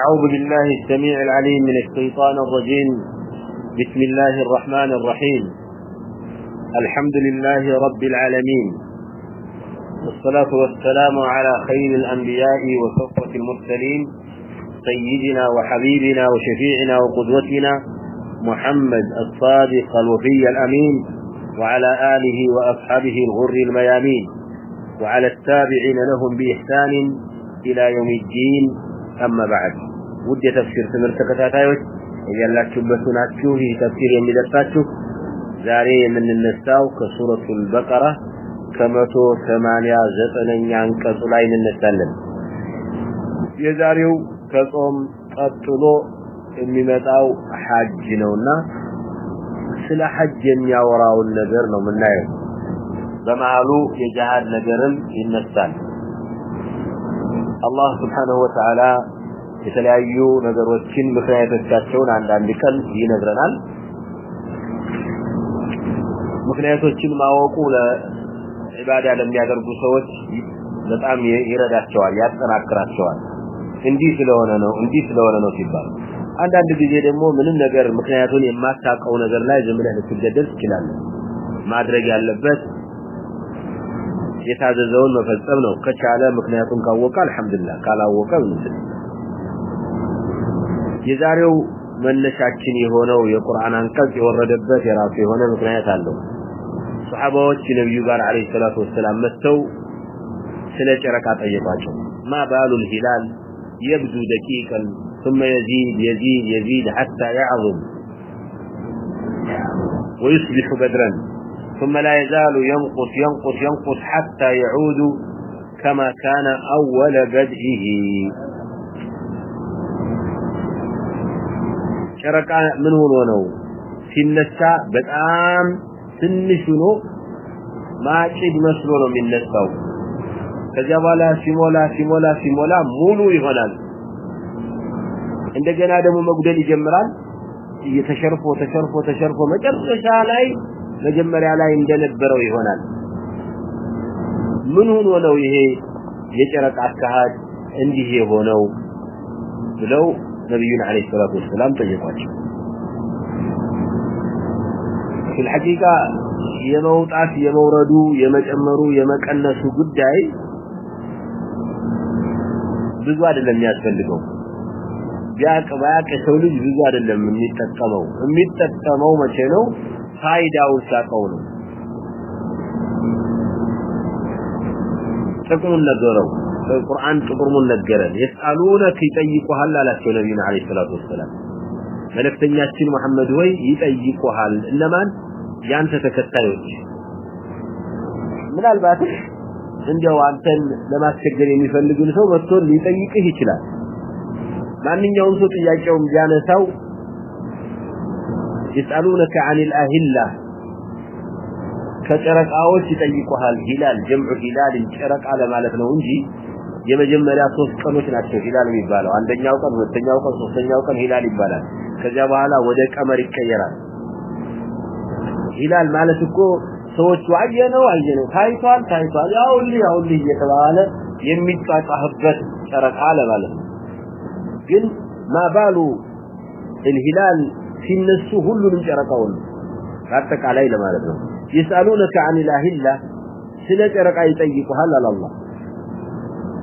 أعوذ بالله السميع العليم من الشيطان الرجيم بسم الله الرحمن الرحيم الحمد لله رب العالمين والصلاة والسلام على خير الأنبياء وصفة المرسلين سيدنا وحبيبنا وشفيعنا وقدوتنا محمد الصادق الوفي الأمين وعلى آله وأصحابه الغر الميامين وعلى التابعين لهم بإحسان إلى يوم الدين አመ በዓድ ውድ የተፍሲር ትምህርት ተከታታዮች እያላችሁበት ሆናችሁ ይህ ተፍሲር የሚደርሳችሁ ዛሬ የምንነሳው ከሱረቱ አልበቀራ ከመቶ ሰማንያ ዘጠነኛ አንቀጹ ላይ እንነሳለን የዛሬው ከጾም ቀጥሎ የሚመጣው ሐጅ ነውና ስለ ሐጅ የሚያወራውን ነገር ነው የምናየው በመሃሉ የጃሃድ ነገርም ይነሳል አላህ ስብሐነሁ ወተዓላ የተለያዩ ነገሮችን ምክንያቶቻቸውን አንዳንድ ቀን ይነግረናል። ምክንያቶችን ማወቁ ለዒባዳ ለሚያደርጉ ሰዎች በጣም ይረዳቸዋል፣ ያጠናክራቸዋል። እንዲህ ስለሆነ ነው እንዲህ ስለሆነ ነው ሲባል አንዳንድ ጊዜ ደግሞ ምንም ነገር ምክንያቱን የማታውቀው ነገር ላይ ዝም ብለህ ልትገደል ትችላለህ። ማድረግ ያለበት የታዘዘውን መፈጸም ነው ከቻለ ምክንያቱን ካወቀ አልহামዱሊላህ ካላወቀ ምንድን የዛሬው መነሻችን የሆነው የቁርአን አንቀጽ የወረደበት የራሱ የሆነ ምክንያት አለው ሱሐባዎች ነብዩ ጋር አለይሂ ሰላቱ ወሰለም መጥተው ስለ ጨረቃ ጠየቋቸው ما بال الهلال يبدو دقيقا ثم يزيد يزيد يزيد حتى يعظم ويصبح بدرا ثم لا يزال ينقص ينقص ينقص حتى يعود كما كان أول بدئه شركة منه ونو في النساء بدعام سنشنو ما أجد مسلون من النساء فجب لا سمو لا سمو لا سمو لا مولو إغنال عند جنادم مقدل جمرا يتشرف وتشرف وتشرف وتشرف وتشرف وتشرف وتشرف መጀመሪያ ላይ እንደነበረው ይሆናል ምን ሆኖ ነው ይሄ የጨረቃ አካሃድ እንዲህ የሆነው ብለው ነብዩ አለይሂ ሰላቱ ወሰለም ጠየቋቸው ፍልሐቂቃ የመውጣት የመውረዱ የመጨመሩ የመቀነሱ ጉዳይ ብዙ አይደለም የሚያስፈልገው ያቀባ ያቀ ሰው ልጅ ብዙ አይደለም የሚጠቀመው የሚጠቀመው መቼ ነው فائدہ اس کا قول قرآن تقرم النجرن يسألونك يطيقوا هل لا تقول نبينا عليه الصلاة والسلام ملك تنياتين محمد وي يطيقوا هل إنما يانت تكتلوك من الباتر عند وعنتن لما تكتل يمفلقون سوى بطول يطيقه كلا يسألونك عن الأهلة كترك أول شيء الهلال جمع هلال كترك على مالتنا ونجي جمع جمع لا تصفق نوشنا عشو هلال مبالا عن دنياوكا نوشنا عشو هلال مبالا كترك أول شيء هلال مبالا كترك أول شيء ودك أمريك كيرا هلال مالتكو سوش وعينة وعينة تايتوان تايتوان يا أولي يا أولي يا تبالا يميتك أحبت كترك أول شيء ما بالو الهلال ሲነሱ ሁሉንም ጨረቃ ሁሉ አጠቃላይ ለማለት ነው ይሳሉነከ አን ኢላሂላ ስለ ጨረቃ ይጠይቁሃል አላህ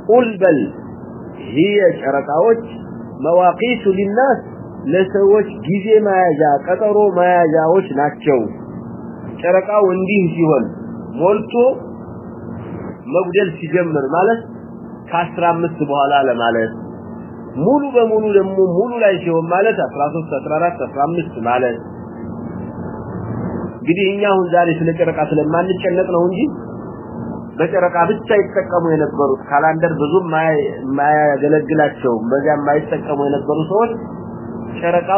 ቁል በል ሂየ ጨረቃዎች መዋቂቱ ሊናስ ለሰዎች ጊዜ መያዣ ቀጠሮ መያዣዎች ናቸው ጨረቃው እንዲህ ሲሆን ሞልቶ መጉደል ሲጀምር ማለት ከአስራ አምስት በኋላ ለማለት محنت کروا محنت کرو سو چڑکا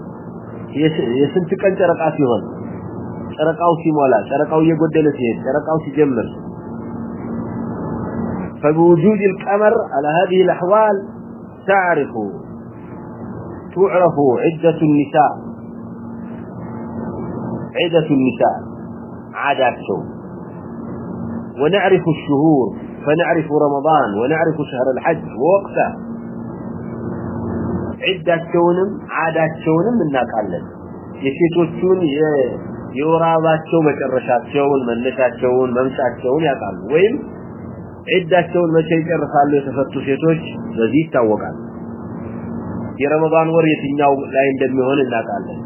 የስንት ቀን ጨረቃ ሲሆን ጨረቃው ሲሞላ ጨረቃው እየጎደለ ሲሄድ ጨረቃው ሲጀምር فبوجود القمر على هذه الاحوال تعرف تعرف عدة النساء عدة النساء عاداتهم ونعرف الشهور فنعرف رمضان ونعرف شهر الحج ووقته ዒዳቸውንም ዓዳቸውንም እናቃለን የሴቶቹን የወራባቸው መጨረሻቸውን መነሻቸውን መምጫቸውን ያውቃሉ ወይም ዒዳቸውን መቼ ይጨርሳሉ የተፈቱ ሴቶች በዚህ ይታወቃል የረመዳን ወር የትኛው ላይ እንደሚሆን እናቃለን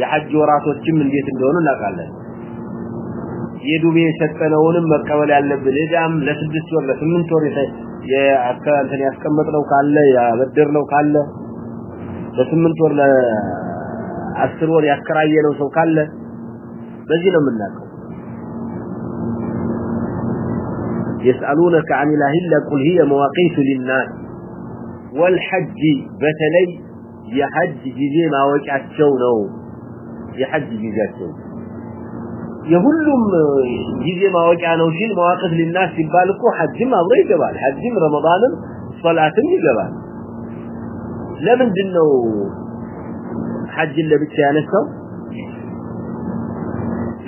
የሐጅ ወራቶችም እንዴት እንደሆኑ እናቃለን የዱቤ የሰጠነውንም መቀበል ያለብን ዳም ለስድስት ወር ለስምንት ወር የአካንትን ያስቀመጥነው ካለ ያበድርነው ካለ በስምንት ወር ለአስር ወር ያከራየ ነው ሰው ካለ በዚህ ነው የምናውቀው يسألونك عن الله إلا قل هي مواقيت للناس والحج بتلي يحج جزي ما وجع الشون أو يحج جزي الشون يهلهم جزي ما وجع نوشين مواقف للناس يبالكو حج ما ضي جبال حج رمضان صلاة جبال ለምንድን ነው حجን ለብቻ ያነሳው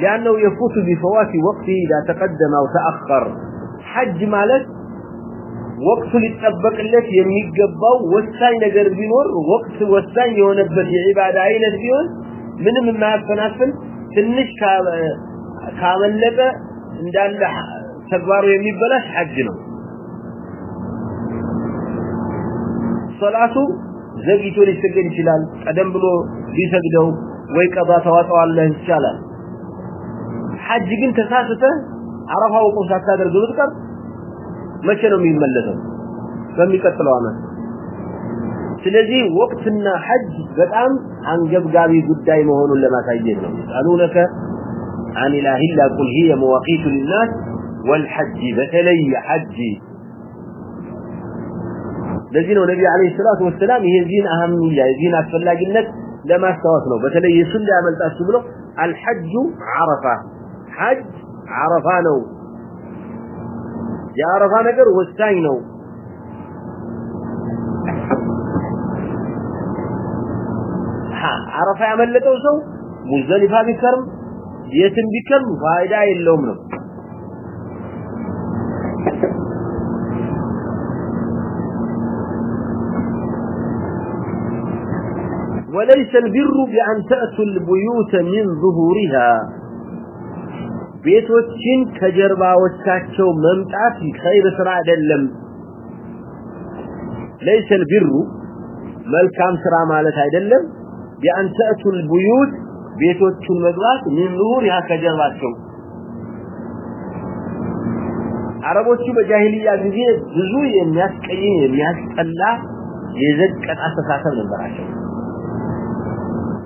لأنه يفوت بفوات وقته إذا تقدم أو تأخر حج مالك وقت لتطبقለት የሚገባው ወሳኝ ነገር ቢኖር ወቅት ወሳኝ የሆነበት የዒባዳ አይነት ቢሆን ምንም የማያፈናፍን ትንሽ ካመለጠ እንዳለ ተግባሩ የሚበላሽ ሐጅ ነው ሶላቱ ዘግይቶ ሊሰገድ ይችላል ቀደም ብሎ ሊሰግደው ወይ ቀባ ተዋጣዋለ ይችላል حج ግን ተሳስተ አረፋ ወቁም ሳታደርግ ልትቀር መቼ ነው የሚመለሰው በሚቀጥለው አመት ስለዚህ ወቅትና حج በጣም አንገብጋቢ ጉዳይ መሆኑን ለማሳየት ነው قالوا لك عن الله الا قل هي مواقيت للناس والحج بتلي حجي ለዚህ ነው ነብይ አለይሂ ሰላቱ ወሰለም ይሄ ዲን አህሙ ያዲን አፈላግነት ለማስተዋወስ ነው በተለይ እሱ እንዳመልጣችሁ ብሎ الحج عرفه حج عرفه ነው ያረፋ ነገር ወሳኝ ነው አረፋ ያመለጠው ሰው ሙዘሊፋ ቢከርም የትም ቢከርም ፋይዳ የለውም ነው وليس البر بأن تأتوا البيوت من ظهورها بيت وشين كجربا وشاكشو ممتعفي خير سرع دلم ليس البر ملك عم سرع مالتها دلم بأن تأتوا البيوت بيت وشين مجرات من ظهورها كجربا شو عربو تشوف جاهلية جزوية مياس كيين مياس كلا يزد كتاسة ساتر من براشو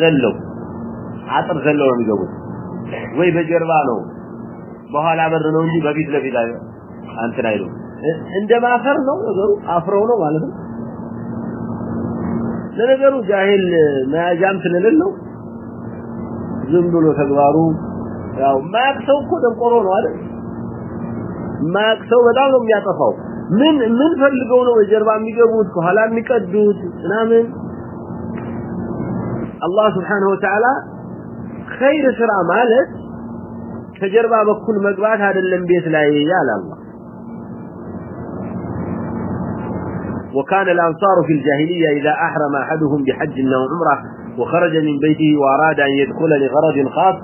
زلو عطر زلو نمی جو گو وی بجربانو بحال عبر نو جی بابیت لفی دائیو انتن آئیو اندب آخر نو نگرو آفرو نو والد نگرو جاہل میا جام سنن لنو زندلو تدوارو ያው ማክሰው እኮ ደንቆሮ ነው አይደል? ማክሰው በጣም ነው የሚያጠፋው። ምን ምን ፈልገው ነው ጀርባ የሚገቡት ከኋላ የሚቀዱት እናምን አላህ Subhanahu Wa Ta'ala ኸይር ስራ ማለት ከጀርባ በኩል መግባት አይደለም ቤት ላይ ያለ አላህ وكان الأنصار في الجاهلية إذا أحرم أحدهم بحج أو عمرة وخرج من بيته وأراد أن يدخل لغرض خاص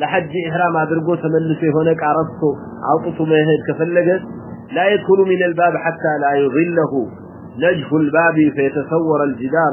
لحج إحرام أدرقو تملسه هناك عرفته عطته مهد كفلقت لا يدخل من الباب حتى لا يظله نجف الباب فيتصور الجدار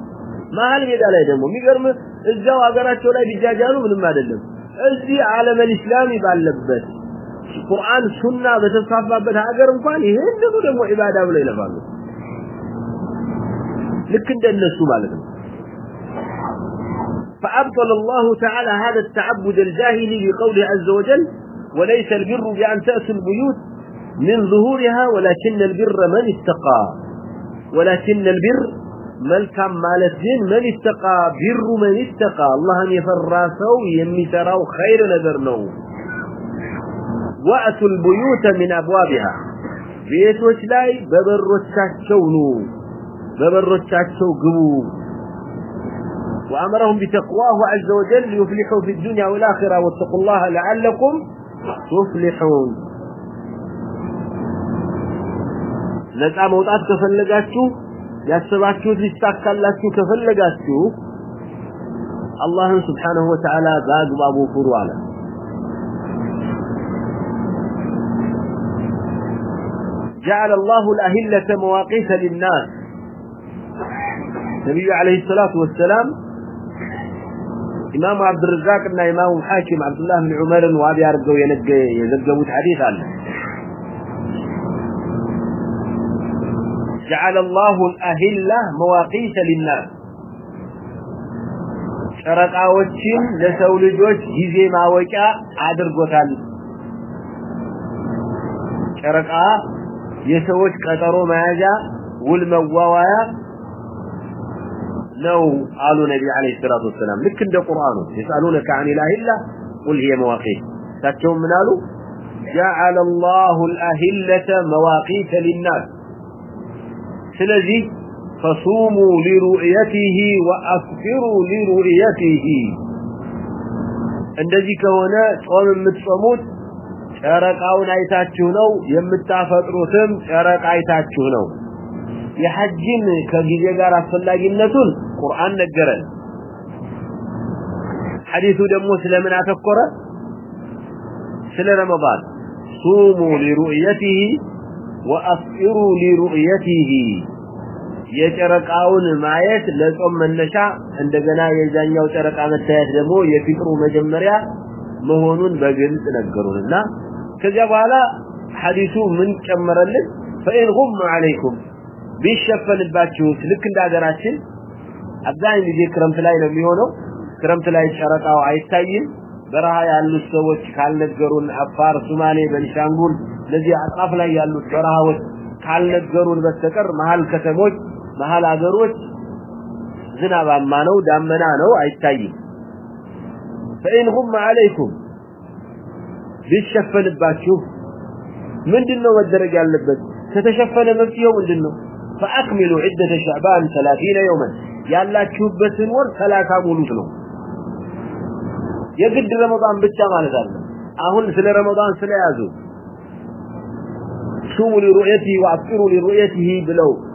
መሀል ሜዳ ላይ ደግሞ የሚገርም እዛው አገራቸው ላይ ቢጃጃሉ ምንም አይደለም። እዚህ ዓለም እስላም ይባለበት ቁርአን ሱና በተስፋፋበት ሀገር እንኳን ይሄን ደግሞ ደግሞ ኢባዳ ብለው ይለፋሉ። ልክ እንደነሱ ማለት ነው። فأبطل الله تعالى هذا التعبد الجاهلي بقوله عز وجل وليس البر بأن تأتوا البيوت من ظهورها ولكن البر من اتقى ولكن البر መልካም ማለት ግን መን ይተቃ ቢሩ መን ይተቃ አላህን የፈራ ሰው የሚሰራው ኸይር ነገር ነው ወአቱ البيوت من ابوابها ቤቶች ላይ በበሮቻቸው ኑ በበሮቻቸው ግቡ وامرهم بتقواه عز وجل ليفلحوا في الدنيا والاخره واتقوا الله لعلكم تفلحون ለጻ መውጣት ከፈለጋችሁ ያሰባችሁት ሊሳካላችሁ ከፈለጋችሁ አላህን ስብሓነሁ ወተዓላ በአግባቡ ፍሩ አለ። جعل الله الأهلة مواقيت للناس النبي عليه الصلاة والسلام إمام عبد الرزاق إن إمام حاكم عبد الله بن عمر وابي أرجو ينجي يزجبوا تحديث عنه جعل الله الاهل مواقيت للناس شرطاوچين لسو لجوج جيزي ماوكا عادر قتال شرطا يسوش قطرو ماجا والمواوية لو قالوا نبي عليه الصلاة والسلام لك ده قرآن يسألونك عن الله إلا قل هي مواقيت ساتشون منالو جعل الله الاهلة مواقيت للناس ስለዚህ ፈሱሙ ሊሩእየቲሂ ወአፍጥሩ ሊሩእየቲሂ እንደዚህ ከሆነ ጾም የምትጾሙት ጨረቃውን አይታችሁ ነው የምታፈጥሩትም ጨረቃ አይታችሁ ነው የሐጅን ከጊዜ ጋር አፈላጊነቱን ቁርአን ነገረን ሐዲሱ ደግሞ ስለምን አተኮረ ስለ ረመዳን ሱሙ ሊሩእየቲሂ وَأَفْئِرُوا لِرُؤْيَتِهِ የጨረቃው ለማየት ለጾም መነሻ እንደገና የዛኛው ጨረቃ መታየት ደግሞ የፍጥሩ መጀመሪያ መሆኑን በግልጽ ነገሩና ከዚያ በኋላ ሐዲሱ ምን ጨመረልን فإن غم عليكم بيشفلባችሁ ልክ እንዳገራችን አብዛኝ ልጅ ክረምት ላይ ነው የሚሆነው ክረምት ላይ ጨረቃው አይታይም በረሃ ያሉ ሰዎች ካልነገሩን አፋር ሱማሌ በንሻንጉል ለዚህ አጣፍ ላይ ያሉ ጨረሃዎች ካልነገሩን በስተቀር መሃል ከተሞች መሃል ሀገሮች ዝናባማ ነው ዳመና ነው አይታይም فإن غم عليكم ቢሸፈንባችሁ ምንድነው መደረግ ያለበት ከተሸፈነ መፍትሄው ምንድነው فأكملوا عدة شعبان 30 يوما ያላችሁበትን ወር 30 ሙሉት ነው የግድ ረመዳን ብቻ ማለት አለ አሁን ስለ ረመዳን ስለያዙ ሱሙ لرؤيته وافطروا لرؤيته ብለው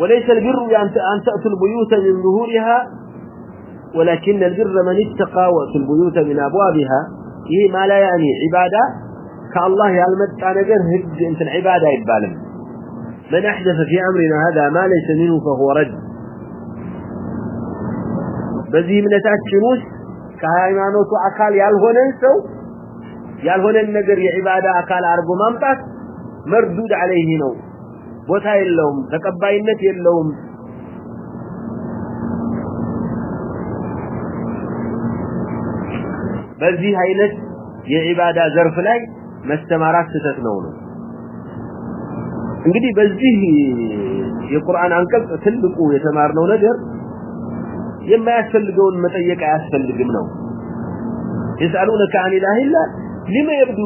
وليس البر أن تأتوا البيوت من ظهورها ولكن البر من اتقى وأتوا البيوت من أبوابها إيه ما لا يعني عبادة كالله يعلمت أنا جرهد أنت العبادة إبالا من أحدث في أمرنا هذا ما ليس منه فهو رد بذي من تأكلوس كهيمانو تو أكال يالهون انسو يالهون النجر يعبادة أكال أرجو ممتاز مردود عليه نوم ቦታ የለውም ተቀባይነት የለውም በዚህ አይነት የዒባዳ ዘርፍ ላይ መስተማራት ስተት ነው ነው እንግዲህ በዚህ የቁርአን አንቀጽ ትልቁ የተማርነው ነገር የማያስፈልገውን መጠየቅ አያስፈልግም ነው يسألونك عن الله إلا لما يبدو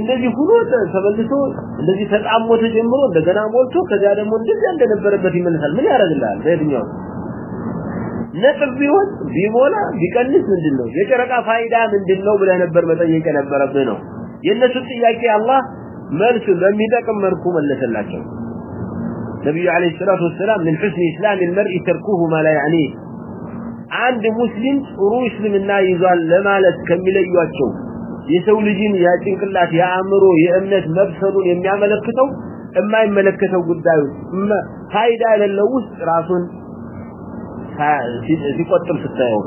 እንደዚህ ሁሉ ተበልቶ እንደዚህ ተጣሞ ተጀምሮ እንደገና ሞልቶ ከዚያ ደግሞ እንደዚህ እንደነበረበት ይመልሳል ምን ያረጋል በእድኛው ነጥብ ቢሆን ቢሞላ ቢቀንስ ምንድነው የጨረቃ ፋይዳ ምንድነው ብለ ነበር መጠየቅ የነበረብህ ነው የነሱ ጥያቄ አላህ መልስ በሚጠቅም መልኩ መለሰላቸው ነብዩ አለይሂ ሰላቱ ወሰለም ምን حسن ኢስላም المرء تركه ما لا يعنيه አንድ ሙስሊም ጥሩ እስልምና ይዟል ለማለት ከሚለዩአቸው የሰው ልጅን ያጭንቅላት ያአምሮ የእምነት መብሰሉን የሚያመለክተው የማይመለከተው ጉዳዩ ፋይዳ ያለው ውስጥ ራሱን ሲቆጥም ስታየው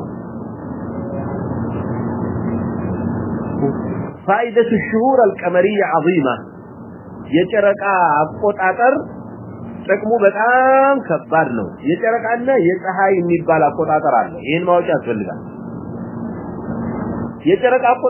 فائدة الشهور القمرية عظيمة يترك أبقوت أطر تكمو بتعام كبارنو يترك أنه يتحاين نبال أبقوت أطر عنه إين موجات فلقان یہ چرک آپ کو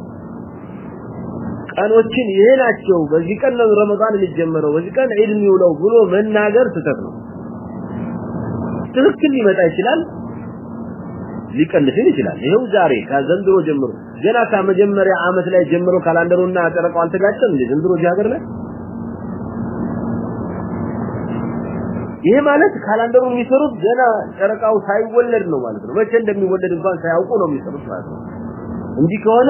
ቀኖችን ይሄ ናቸው በዚህ ቀን ነው ረመዳን የሚጀምረው በዚህ ቀን ዒድ የሚውለው ብሎ መናገር ስተት ነው ትክክል ሊመጣ ይችላል ሊቀንስ ይችላል ይሄው ዛሬ ከዘንድሮ ጀምሮ ገና ከመጀመሪያ አመት ላይ ጀምሮ ካላንደሩና አጠረቀው አልተጋጨም እንዴ ዘንድሮ ጃገር ላይ ይሄ ማለት ካላንደሩ የሚሰሩት ገና ጨረቃው ሳይወለድ ነው ማለት ነው። መቼ እንደሚወለድ እንኳን ሳያውቁ ነው የሚሰሩት ማለት ነው። እንዲህ ከሆነ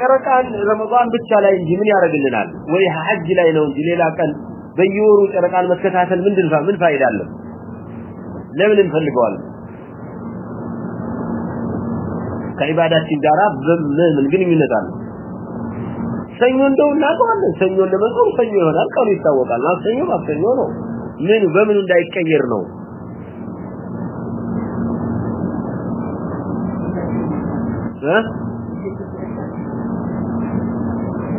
ጨረቃን ረመዳን ብቻ ላይ እንጂ ምን ያረግልናል ወይ ሐጅ ላይ ነው እንጂ ሌላ ቀን በየወሩ ጨረቃን መከታተል ምን ድልፋ ምን ፋይዳ አለው ለምን እንፈልገዋለን ከኢባዳችን ጋራ ምን ግንኙነት አለው ሰኞ እንደው እናቀዋለን ሰኞ ለመጾም ሰኞ ይሆናል ቀኑ ይታወቃል ማክሰኞ ማክሰኞ ነው ምን በምን እንዳይቀየር ነው እ?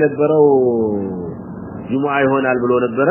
የነበረው ጁሙአ ይሆናል ብሎ ነበረ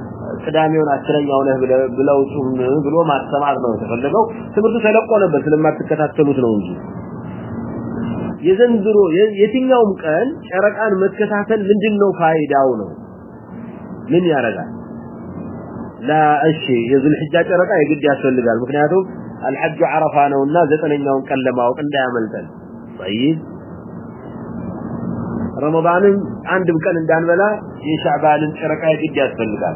ቅዳሜውን አስረኛው ነህ ብለው ጽሁፍ ብሎ ማስተማር ነው ተፈልገው ትምህርቱ ተለቆ ነበር ስለማትከታተሉት ነው እንጂ የዘንድሮ የትኛውም ቀን ጨረቃን መከታተል ምንድነው ፋይዳው ነው ምን ያረጋል ላ እሺ የዙል ሒጃ ጨረቃ የግድ ያስፈልጋል ምክንያቱም الحج عرفه انه ذاتنياو كان لماوق اندا يملتن طيب رمضان عند بكن اندان بلا شعبان شرقه يجي يتفلقال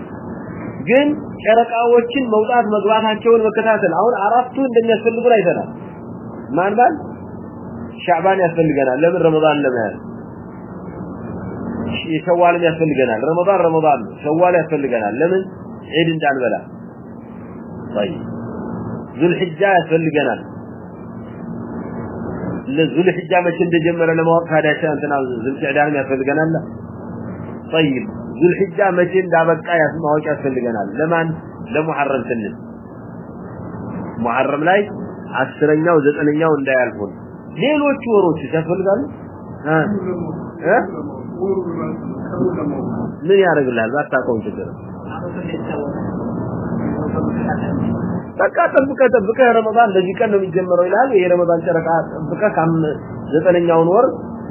ግን ጨረቃዎችን መውጣት መግባታቸውን መከታተል አሁን አራቱ እንደሚያስፈልጉ ላይ ተና ማንባል ሻዕባን ያስፈልገናል ለምን ረመዳን ለማያል ሸዋልን ያስፈልገናል ረመዳን ረመዳን ሸዋል ያስፈልገናል ለምን ዒድ እንዳንበላ طيب ዙልሒጃ ያስፈልገናል ለዙልሒጃ መቼ እንደጀመረ ለማወቅ ታዲያ ሻንተና ዙልሒዳን ያስፈልገናል طيب ዙልሒጃ መቼ እንዳበቃ ያስማውቅ ያስፈልገናል ለማን ለሙሐረም ስንል ሙሐረም ላይ አስረኛው ዘጠነኛው እንዳያልፉን ሌሎች ወሮች ያስፈልጋሉ ምን ያደርግላል ባታቆም ችግር በቃ ጠብቀ ጠብቀ ረመዳን ለዚህ ቀን ነው የሚጀምረው ይላል የረመዳን ጨረቃ ጠብቀ ከም ዘጠነኛውን ወር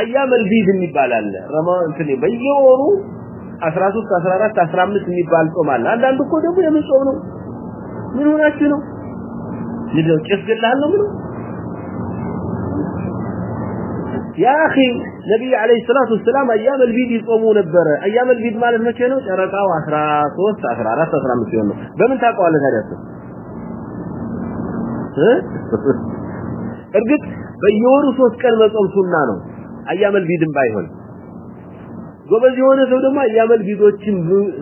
አያ መልዲድ የሚባል አለ ረመዳን ትኔ በየወሩ 13 14 15 የሚባል ጾም አለ አንዳንድ እኮ ደግሞ የምጾም ነው ምን ሆናችሁ ነው ልጅ ጽፍልላህ ነው ምን ያ اخي نبي عليه الصلاه والسلام ايام البيض يصوموا نبره ايام البيض ማለት መቼ ነው ጨረቃው 13 14 15 ነው በምን ታቀዋለ ታዲያስ እርግጥ በየወሩ 3 ቀን መጾም ሱና ነው አያመል ቢድም ባይሆን ጎበዝ የሆነ ሰው ደግሞ አያመል ቢዶችን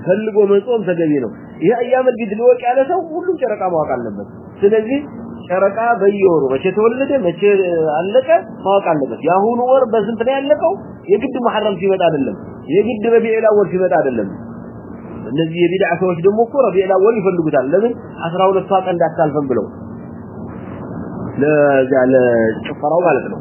ፈልጎ መጾም ተገቢ ነው ይሄ አያመል ቢድ ሊወቅ ያለ ሰው ሁሉም ጨረቃ ማወቅ አለበት ስለዚህ ጨረቃ በየወሩ መቼ ተወለደ መቼ አለቀ ማወቅ አለበት ያሁኑ ወር በስንት ላይ ያለቀው የግድ መሐረም ሲመጣ አይደለም የግድ ረቢዑል አወል ሲመጣ አይደለም እነዚህ የቢድዓ ሰዎች ደግሞ እኮ ረቢዑል አወል ይፈልጉታል ለምን 12 ሰዓት እንዳታልፈን ብለው ለዛ ለጭፈራው ማለት ነው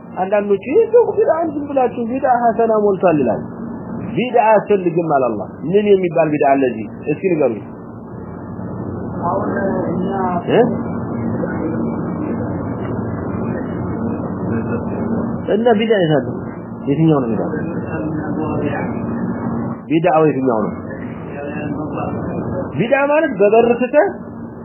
አንዳንዶቹ ይሄው ቢዳን ዝም ብላችሁ ቢዳ ሐሰና ሞልቷል ይላል ቢዳ አስልግም አላህ ምን የሚባል ቢዳ አለ እዚህ እስኪ ንገሩኝ እና ቢዳ ይሳለ የትኛው ነው ቢዳ ቢዳው የትኛው ነው ቢዳ ማለት በበርትተህ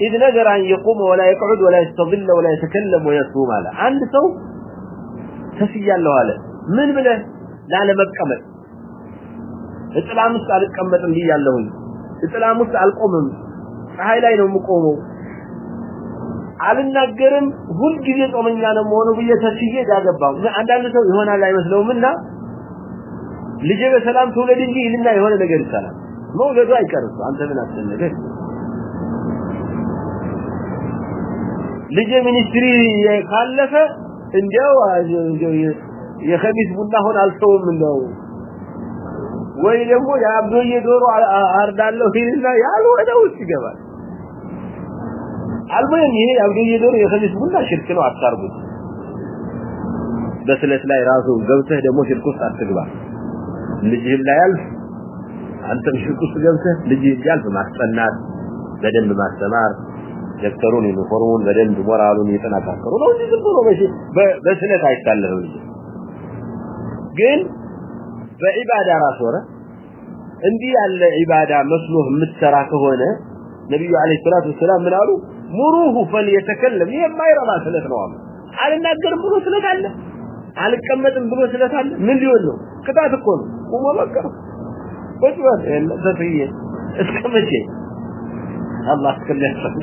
إذ نذر أن يقوم ولا يقعد ولا يستظل ولا يتكلم ويصوم على عند سو تسيا له على من بلا لا لم أكمل السلام مستعد كمل تنبيا له السلام مستعد قوم هاي لا ينوم قوم على النجرم هون جريت ومن يانا مونو بيا تسيا جاك بام عند عند سو هنا لا يمسلو منا لجيب السلام تولدين جي لنا هنا نجر السلام مو جزاك الله أنت من أحسن نجر ልጅ ሚኒስትሪ ካለፈ እንደው የኸሚስ ቡና ሆን አልተውም ነው ወይ ደግሞ ያብዶዬ ዶሮ አርዳለሁ ሲልና ያሉ ወደ ውስጥ ይገባል አልሞኝ ይሄ ያብዶዬ ዶሮ የኸሚስ ቡና ሽርክ ነው አታርጉት በስለት ላይ ራሱ ገብተህ ደግሞ ሽርክ ውስጥ አትግባ ልጅህም ላይ አልፍ አንተም ሽርክ ውስጥ ገብተህ ልጅህ ያልፍ ማስጠናት በደንብ ማስተማር ደብተሩን ዩኒፎርሙን በደንብ ሞራሉን እየተናካከሩ ነው እንጂ ዝም ብሎ በሽ በስነት አይታለፍም እንጂ ግን በዒባዳ ራስ ወረ እንዲህ ያለ ዒባዳ መስሎህ የምትሰራ ከሆነ ነብዩ አለይሂ ሰላቱ ሰላም ምን አሉ ሙሩሁ ፈልየተከለም የማይረባ ስለት ነው አሉ አልናገርም ብሎ ስለት አለ አልቀመጥም ብሎ ስለት አለ ምን ሊሆን ነው ቅጣት እኮ ነው ቆሞ መቀር ወጥ ወጥ እንደዚህ እስከመቼ አላህ ከለፈኝ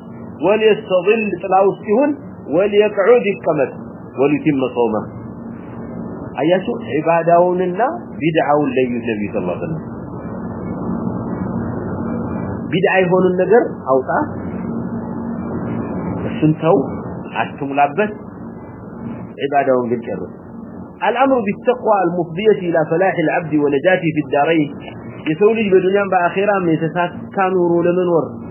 وليستظل طلعه سيهون وليقعود يتكمت وليتم صومه اياسو عباداون الله بدعاو الليل النبي صلى الله عليه وسلم بدعاي هون النقر اوطا السنتو عشتم لابس عباداون بالكر الامر بالتقوى المفضية الى فلاح العبد ونجاته في الدارين يسولي بدنيان باخيرا من يتساكى نورو لمنور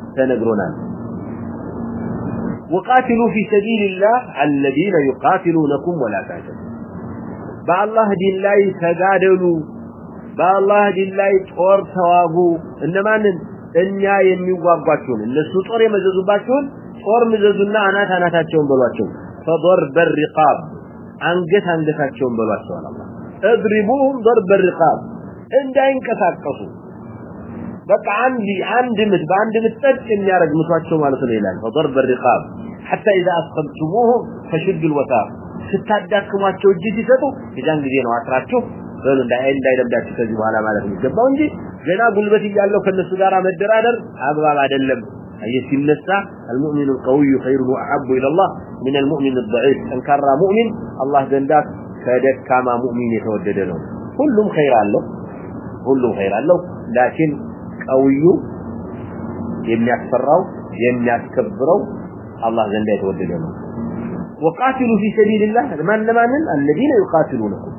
تنقرنان وقاتلوا في سبيل الله الذين يقاتلونكم ولا تعتدوا با الله دين لا يتقادلوا با الله دين لا يتقر ثوابوا إنما إنيا يميقواتون النسو طور يمززوا باتون طور مززونا عنات عنات عنات بلواتون فضرب الرقاب عنقث عنقث عنات بلواتون اضربوهم ضرب الرقاب إن دعين كثاك በቃ አንድ አንድ ምት በአንድ ምት ጠጥ የሚያደርግ ምቷቸው ማለት ነው ይላል فضرب الرقاب حتى اذا اثقلتموه فشد الوثاق ስታዳክሟቸው እጅ ሲሰጡ የዛን ጊዜ ነው አስራችሁ በሉ እንዳይ እንዳይደብዳችሁ ከዚህ በኋላ ማለት ነው ይገባው እንጂ ገና ጉልበት እያለው ከነሱ ጋር መደራደር አግባብ አይደለም أي النساء المؤمن القوي خير وأحب الى الله من المؤمن الضعيف ان كان مؤمن الله زندات فدك كما مؤمن يتودد له كلهم خير له كلهم خير له لكن ሰውዩ የሚያስፈራው የሚያስከብረው አላህ ዘንድ የተወደደ ነው وقاتلوا في سبيل الله من لمن الذين يقاتلونكم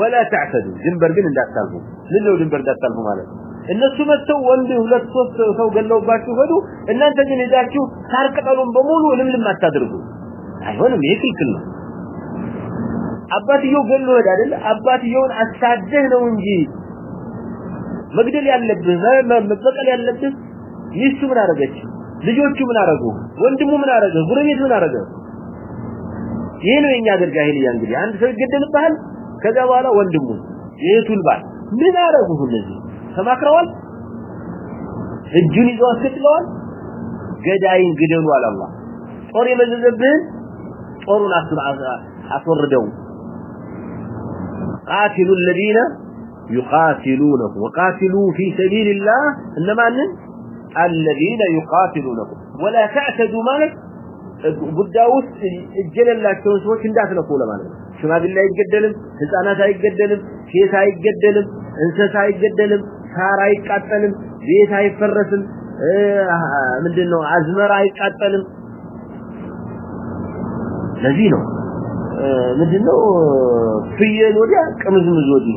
ولا تعتدوا جنبر بين لا تسالفوا لنو جنبر لا تسالفوا ማለት እነሱ መጥተው ወንድ ሁለት ሶስት ሰው ገለውባችሁ ሄዱ እናንተ ግን ይዳችሁ ታርቀጠሉን በሙሉ ልምልም አታድርጉ አይሆንም ይሄ ትክክል ነው አባትየው ገሎ ሄደ አይደል አባትየውን አሳደህ ነው እንጂ መግደል ያለብህ መጥቀል ያለብህ ይሱ ምን አረጋች ልጆቹ ምን አረጉ ወንድሙ ምን አረገ ጉረቤቱ ምን አረገ ይሄ ነው የኛ ገርጋሂል ያንግዲ አንድ ሰው ይገደልባል ከዛ በኋላ ወንድሙ የቱን ባል ምን አረጉ እነዚህ ተማክረዋል እጁን ይዞ አስከትለዋል ገዳይን ግደሉ አላህ ጦር የመዘዘብህ ጦሩን አስወርደው قاتل الذين يقاتلونكم وقاتلوا في سبيل الله انما من الذين يقاتلونكم ولا تعتدوا مالك بداوس الجن لاكون سوت انداتلكو لمالك شباب لا يتجدلم حصانات هايتجدلم شيس هايتجدلم انسس هايتجدلم سار هايتقاتلم بيت هايفرسم ምንድነው አዝመራ አይቃጠልም ለዚህ ነው ምንድነው ፍየል ወዲያ ቅምዝምዝ ወዲህ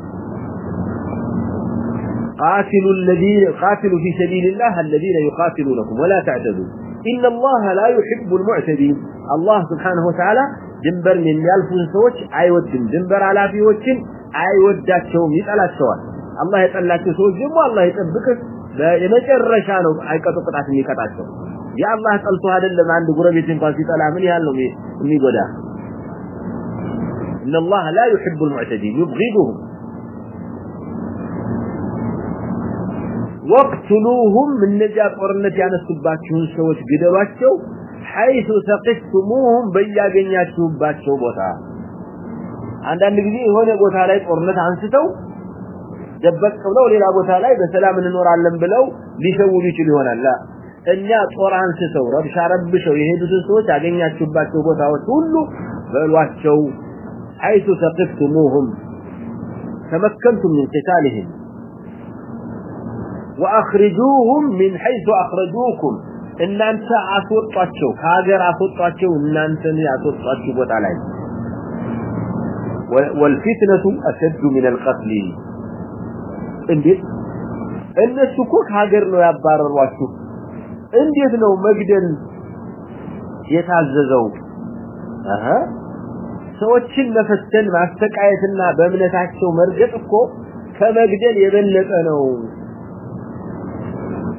قاتلوا الذي قاتلوا في سبيل الله الذين يقاتلونكم ولا تعتدوا ان الله لا يحب المعتدين الله سبحانه وتعالى جنبر من يالفوز سوت ايودن جنبر على فيوچن ايوداتهم يطلعتهم الله يطلعتهم سوت جمو الله يطبق لا يمجرشا نو ايقطو قطات يقطاتهم يا الله طلتو عدلم عند غربيت انكم يطلع من يالو ميغدا ان الله لا يحب المعتدين يبغضهم ወቅትሉሁም እነዚያ ጦርነት ያነሱባችሁን ሰዎች ግደባቸው ሐይሱ ተቅፍትሙሁም በያገኛችሁባቸው ቦታ አንዳንድ ጊዜ የሆነ ቦታ ላይ ጦርነት አንስተው ደበቅ ብለው ሌላ ቦታ ላይ በሰላም እንኖራለን ብለው ሊሸውዱ ይችሉ ይሆናል እኛ ጦር አንስተው ረብሻ ረብሸው የሄዱትን ሰዎች ያገኛችሁባቸው ቦታዎች ሁሉ በሏቸው ሐይሱ ተቅፍትሙሁም ተመከንቱም ምን ቅታልህም واخرجوهم من حيث اخرجوكم ان انت اعطواكم هاجر اعطواكم ان انت اعطواكم وتعالى والفتنه اشد من القتل انت ان سكوت هاجر لو يبارروا شوف انت لو مجدن يتعززوا اها سوتين نفستن ما استقايتنا بمناتكم مرجتكم كمجدن يبلطنوا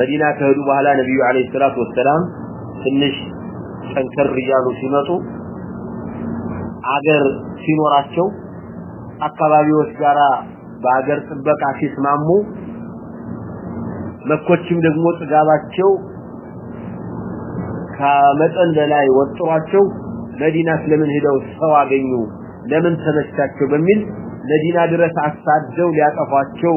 مدینہ کہہ بحالا نبی علیہ السلاۃ والسلام ትንሽ ጠንከር እያሉ ሲመጡ አገር ሲኖራቸው አካባቢዎች ጋር በአገር ጥበቃ ሲስማሙ መኮችም ደግሞ ጥጋባቸው ከመጠን በላይ ወጥሯቸው መዲና ስለምን ሄደው ሰው አገኙ ለምን ተመቻቸው በሚል መዲና ድረስ አሳደው ሊያጠፏቸው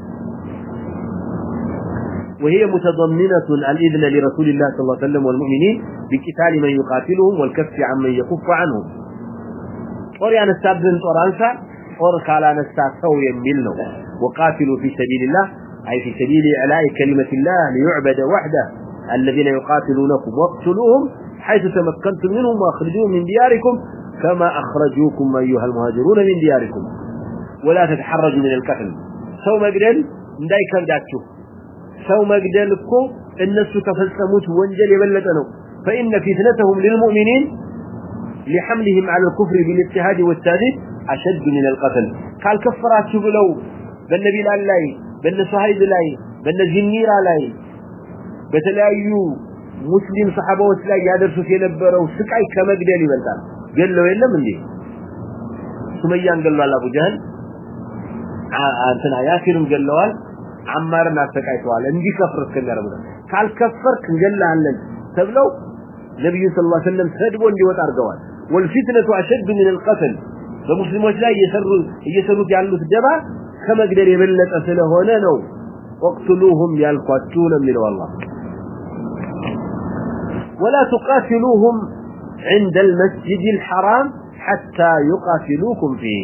وهي متضمنة الإذن لرسول الله صلى الله عليه وسلم والمؤمنين بقتال من يقاتلهم والكف عن من يكف عنهم قرية نستاذ بن طرانسا قرية قال نستاذ ثو وقاتلوا في سبيل الله أي في سبيل علاء كلمة الله ليعبد وحده الذين يقاتلونكم واقتلوهم حيث تمكنتم منهم وأخرجوهم من دياركم كما أخرجوكم أيها المهاجرون من دياركم ولا تتحرجوا من الكفل ثو مقرن ندايكا داتشوه سو مجدلكو الناس كفلسموت وانجل يبلتنو فإن فتنتهم للمؤمنين لحملهم على الكفر بالابتهاد والتاذيب أشد من القتل قال كفرات شغلو بالنبي الله بالنسوهيد الله بالنزنير الله بتلايو مسلم صحابه وسلاي يادرسو في نبرو سكعي كمجدل يبلتان قال له إلا من دي سميان قال له على أبو جهل عن سنة ياخر قال له አማርን አሰቃይተዋል እንዲከፍር እስከሚያረጉ ካልከፈርክ እንገልሃለን ተብለው ነብዩ ሰለላሁ ዐለይሂ ወሰለም ሰድቦ እንዲወጣ አርገዋል ወልፊትነቱ አሸድ ምን القتل በሙስሊሞች ላይ እየሰሩ እየሰሩ ያሉት ደባ ከመግደል የበለጠ ስለሆነ ነው ወቅትሉሁም ያልኳችሁ ነው የሚለው አላህ ولا تقاتلوهم عند المسجد الحرام حتى يقاتلوكم فيه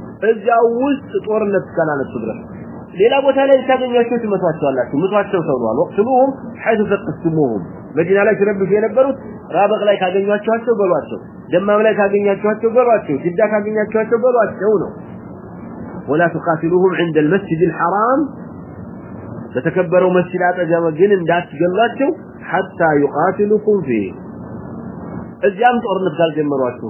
በዚያ ውስጥ ጦርነት ተላለፈ ድረስ ሌላ ቦታ ላይ ታገኛችሁ ትመታችኋላችሁ ምትዋቸው ሰው ነው ወቅቱም حيث ثقفتموهم መዲና ላይ ትረብሹ የነበሩት ራበቅ ላይ ታገኛችኋቸው በሏቸው ደማም ላይ ታገኛችኋቸው በሏቸው ጅዳ ካገኛችኋቸው በሏቸው ነው ولا تقاتلوهم عند المسجد الحرام تتكبروا مسجد اعظم جن انداس جلاچو حتى يقاتلوكم فيه اذيام طور نبغال جمرواچو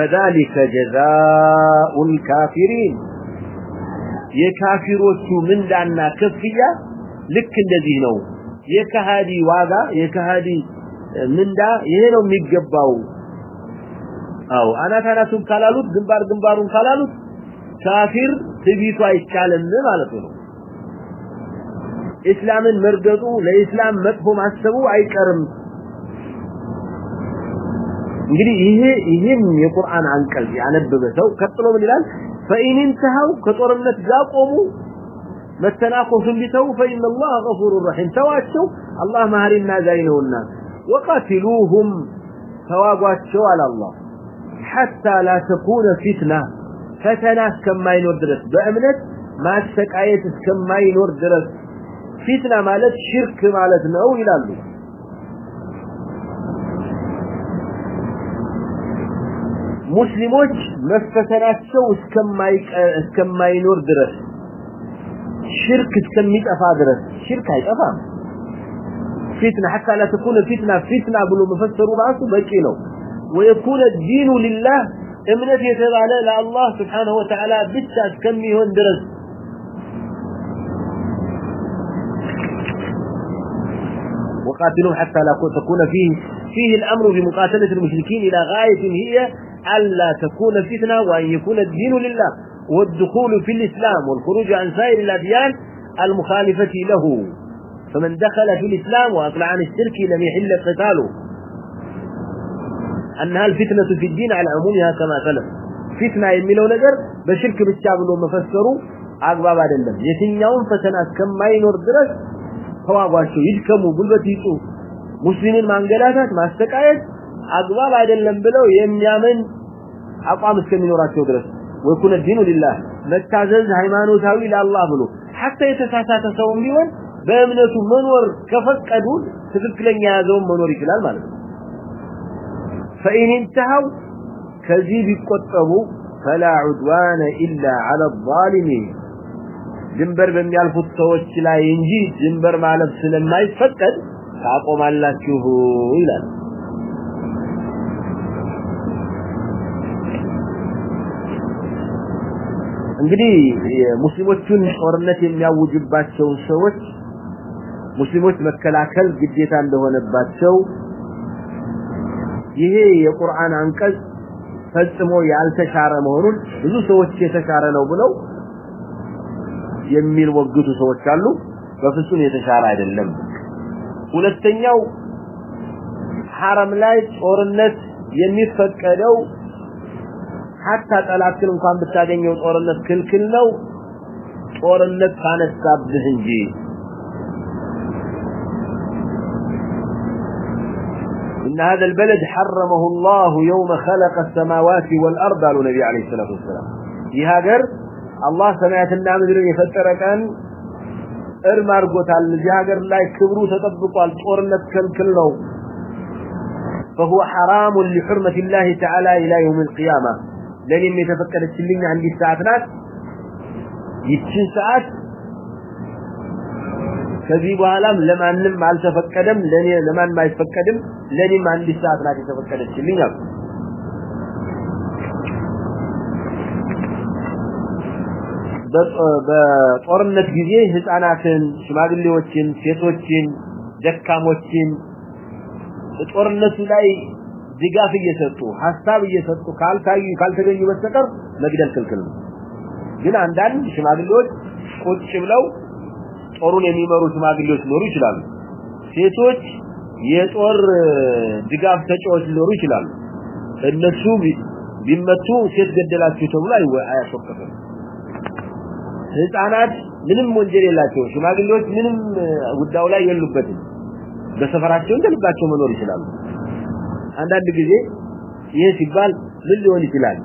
فذلك جزاء الكافرين يا كافر وشو من دعنا كفيا لك الذي نو يا كهادي واغا يا كهادي من دع ايه نو ميجباو او انا ترى تم قالالو دنبار دنبارون قالالو كافر تبيتو ايشال من معناته نو اسلامن مرغتو لا اسلام مفهوم حسبو ايقرم እንግዲህ ይሄ ይሄም የቁርአን አንቀጽ ያነበበ ሰው ከጥሎ ምን ይላል ፈኢን ኢንተሁ ከጦርነት ዛቆሙ መተናቆሱ ቢተው فإن الله غفور رحيم ተዋቸው الله ማሪና ዘይኑና وقاتلوهم ተዋጓቸው አለ الله حتى لا تكون فتنة فتنة كما ينور درس بأمنة ما تتكايت كما ينور درس فتنة مالت شرك مالت نعوه لالله ሙስሊሞች መፈተናቸው እስከማይኖር ድረስ ሽርክ እስከሚጠፋ ድረስ ሽርክ አይጠፋም فتنة حتى لا تكون فتنة فتنة بلو مفسر رأسه بكينه ويكون الدين لله امنت يتبعنا لله سبحانه وتعالى بالتاس كمي هندرس وقاتلهم حتى لا تكون فيه فيه الامر بمقاتلة المشركين الى غاية هي ألا تكون فتنة وأن يكون الدين لله والدخول في الإسلام والخروج عن سائر الأديان المخالفة له فمن دخل في الإسلام وأطلع عن الشرك لم يحل قتاله أنها الفتنة في الدين على عمومها كما سلف فتنة يميله نجر بشرك بالشعب لهم فسروا أقباب على الله يتن يوم فتنة كم مين وردرس هو أقباب شو يجكموا مسلمين ما انقلاتات ما استقعيت አግባብ አይደለም ብለው የሚያምን አቋም እስከሚኖራቸው ድረስ ወይኩነ ዲኑ ሊላህ መታዘዝ ሃይማኖታዊ ለአላህ ብሎ حتى የተሳሳተ ሰውም ቢሆን በእምነቱ መኖር ከፈቀዱ ትክክለኛ ያዘውን መኖር ይችላል ማለት ነው فإن انتهوا كذيب يقطبوا فلا عدوان إلا على الظالمين جنبر بن يالفو التوشي لا ينجي جنبر معلف سلم ما يفتد فأقوم الله شهو إلا እንግዲህ ሙስሊሞችን ጦርነት የሚያውጅባቸው ሰዎች ሙስሊሞች መከላከል ግዴታ እንደሆነባቸው ይሄ የቁርአን አንቀጽ ፈጽሞ ያልተሻረ መሆኑን ብዙ ሰዎች የተሻረ ነው ብለው የሚልወግቱ ሰዎች አሉ በፍጹም የተሻረ አይደለም ሁለተኛው حرم ላይ ጦርነት የሚፈቀደው حتى ጠላት ግን እንኳን ብታገኘው ጦርነት ክልክል ነው ጦርነት ካነሳብህ እንጂ ان هذا البلد حرمه الله يوم خلق السماوات والارض على النبي عليه الصلاه والسلام يهاجر الله سمعت ان عمل يفترقان ارم ارغوتال يهاجر لا كبرو تطبقوال طورنت كلكل فهو حرام لحرمه الله تعالى الى يوم القيامه ለእኔም የተፈቀደችልኝ አንዲት ሰዓት ናት ይቺ ሰዓት ከዚህ በኋላም ለማንም አልተፈቀደም ለኔ ለማንም አይፈቀደም ለኔም አንዲት ሰዓት ናት የተፈቀደችልኝ አልኩ በጦርነት ጊዜ ህፃናትን ሽማግሌዎችን ሴቶችን ደካሞችን ጦርነቱ ላይ ድጋፍ እየሰጡ ሐሳብ እየሰጡ ካልታዩ ካልተገኙ በስተቀር መግደል ክልክል ነው። ግን አንዳንድ ሽማግሌዎች ቁጭ ብለው ጦሩን የሚመሩ ሽማግሌዎች ሊኖሩ ይችላሉ። ሴቶች የጦር ድጋፍ ተጫዋች ሊኖሩ ይችላሉ። እነሱ ቢመቱ ሴት ገደላችሁ ተብሎ አይወቀሱም። ህፃናት ምንም ወንጀል የላቸው ሽማግሌዎች ምንም ጉዳዩ ላይ የሉበትም። በሰፈራቸው እንደልባቸው መኖር ይችላሉ። አንዳንድ ጊዜ ይሄ ሲባል ምን ሊሆን ይችላል?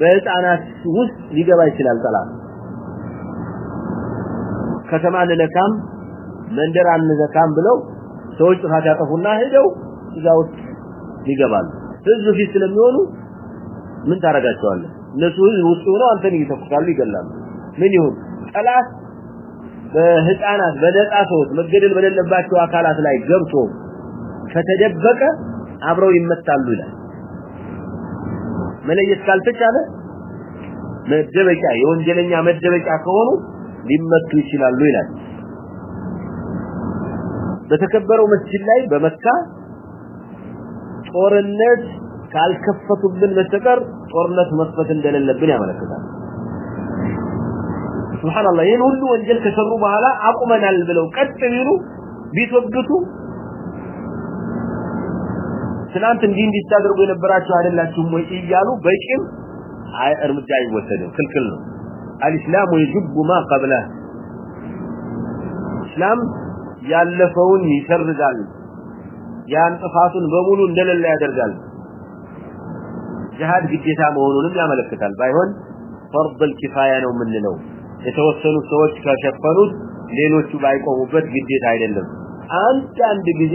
በህፃናት ውስጥ ሊገባ ይችላል ጠላት። ከተማ አንለካም፣ መንደር አንዘካም ብለው ሰዎች ጥፋት ያጠፉና ሄደው እዛ ውስጥ ይገባሉ። ህዝብ ፊት ስለሚሆኑ ምን ታረጋቸዋለህ? እነሱ ህዝብ ውስጥ ሆነው አንተን ይተኩሳሉ፣ ይገላሉ። ምን ይሁን ጠላት በህፃናት በነፃ ሰዎች መገደል በሌለባቸው አካላት ላይ ገብቶ ከተደበቀ አብረው ይመታሉ ይላል መለየት ካልተቻለ መደበቂያ የወንጀለኛ መደበቂያ ከሆኑ ሊመቱ ይችላሉ ይላል በተከበረው መስጂድ ላይ በመካ ጦርነት ካልከፈቱብን በስተቀር ጦርነት መስፈት እንደሌለብን ያመለክታል سبحان الله ይሄን ሁሉ ወንጀል ከሰሩ በኋላ አቁመናል ብለው ቀጥ ይሉ ቢተብቱ ትናንት እንዲህ እንዲታደርጉ የነበራቸው አይደላችሁም ወይ ይያሉ በቂም አይ እርምጃ ይወሰድም ክልክል ነው አልኢስላም ይጅቡ ማ ቀብለህ እስላም ያለፈውን ይሰርዛል ያን ጥፋቱን በሙሉ እንደሌለ ያደርጋል ጂሃድ ግዴታ መሆኑንም ያመለክታል ባይሆን فرض الكفايه ነው ምን ነው የተወሰኑ ሰዎች ከሸፈኑት ሌሎቹ ባይቆሙበት ግዴታ አይደለም አንድ አንድ ጊዜ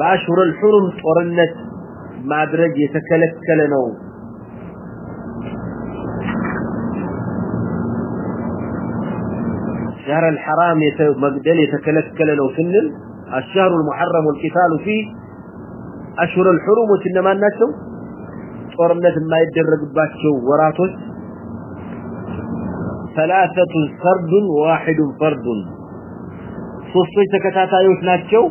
بأشهر الحرم قرنت ما أدرج يتكلت شهر الحرام يتكلت يتكلكل كل سنن الشهر المحرم والكتال فيه أشهر الحرم وشنا ما نشو قرنت ما يدرج باشو وراتوش ثلاثة فرد واحد فرد صفتك تاتا يوثنات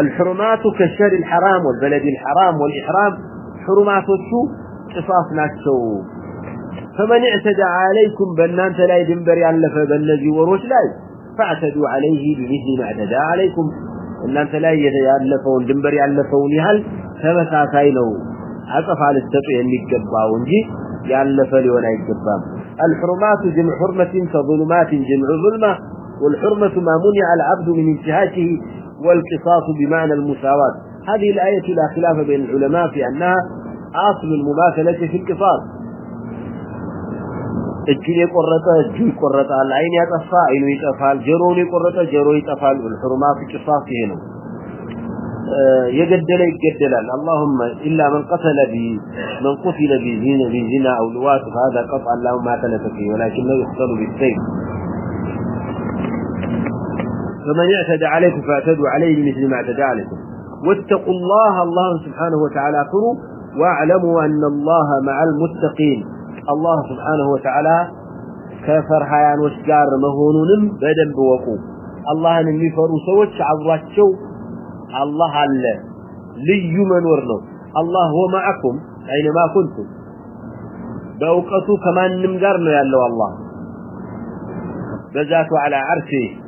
الحرمات كالشهر الحرام والبلد الحرام والإحرام حرمات الشو قصاص ناتشو فمن اعتدى عليكم بنان تلاي دنبري ألف بالنزي وروش لاي فاعتدوا عليه بمثل ما اعتدى عليكم بنان تلاي يتألفون دنبري ألفون يهل فمساسينو عطف على التطعي اللي تجبعون جي يألف لي ولا يتجبعون الحرمات جمع حرمة فظلمات جمع ظلمة والحرمة ما منع العبد من انتهاكه والقصاص بمعنى المساواة هذه الآية لا خلاف بين العلماء في أنها أصل المماثلة في القصاص الجن يقرط الجو يقرط العين يطفى عين يطفى الجرون يقرط جرو يطفى الحرماء في قصاصه نو يجدل يجدل اللهم إلا من قتل به من قتل به زنا أو لواط فهذا قطع اللهم ما تلف فيه ولكنه يقتل بالسيف فمن اعتدى عليكم فاعتدوا عليه بمثل ما اعتدى عليكم واتقوا الله الله سبحانه وتعالى اذكروا واعلموا أن الله مع المتقين الله سبحانه وتعالى كفر حيان وشجار مهونون بدن بوقو الله ان يفروا سوت عبراتشو الله على لي من ورنو الله هو معكم اينما كنتم بوقتو كمان نمجرنا يا الله الله بذاته على عرشه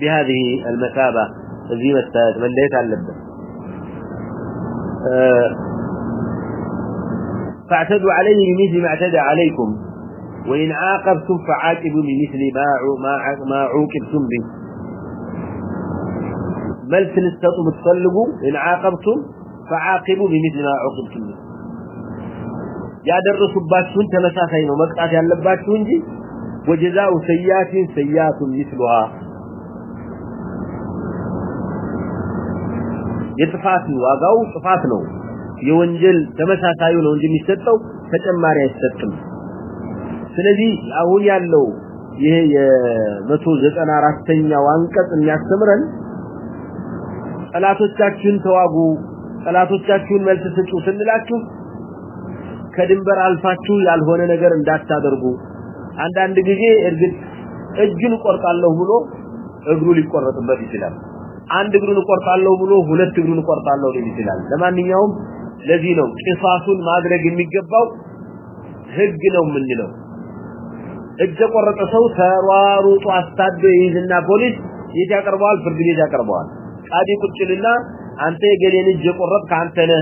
بهذه المثابة زي ما تمنيت على اللبة فاعتدوا عليه بمثل ما اعتدى عليكم وإن عاقبتم فعاقبوا بمثل ما ما عوقبتم به بل تنستطوا بتصلبوا إن عاقبتم فعاقبوا بمثل ما عوقبتم به يا درس باتشون تمسا سينو مقطع يا لباتشون جي وجزاء سيئات سيئات مثلها የጥፋት ዋጋው ጥፋት ነው የወንጀል ተመሳሳዩ ነው እንጂ የሚሰጠው ተጨማሪ አይሰጥም ስለዚህ አሁን ያለው ይሄ የ194ኛው አንቀጽ የሚያስተምረን ጥላቶቻችሁን ተዋጉ ጥላቶቻችሁን መልስ ስጡ ስንላችሁ ከድንበር አልፋችሁ ያልሆነ ነገር እንዳታደርጉ አንዳንድ ጊዜ እርግጥ እጅን ቆርጣለሁ ብሎ እግሩ ሊቆረጥበት ይችላል አንድ እግሩን ቆርጣለው ብሎ ሁለት እግሩን ቆርጣለው ሊል ይችላል ለማንኛውም ለዚህ ነው ቂሳሱን ማድረግ የሚገባው ህግ ነው ምን ነው እጅ ቆረጠ ሰው ተሯሩጡ አስተደ ይዝና ፖሊስ ይያቀርባል ፍርድ ቤት ያቀርባል ቃዲ ቁጭልና አንተ የገሌን እጅ ቆረጥ ካንተ ነ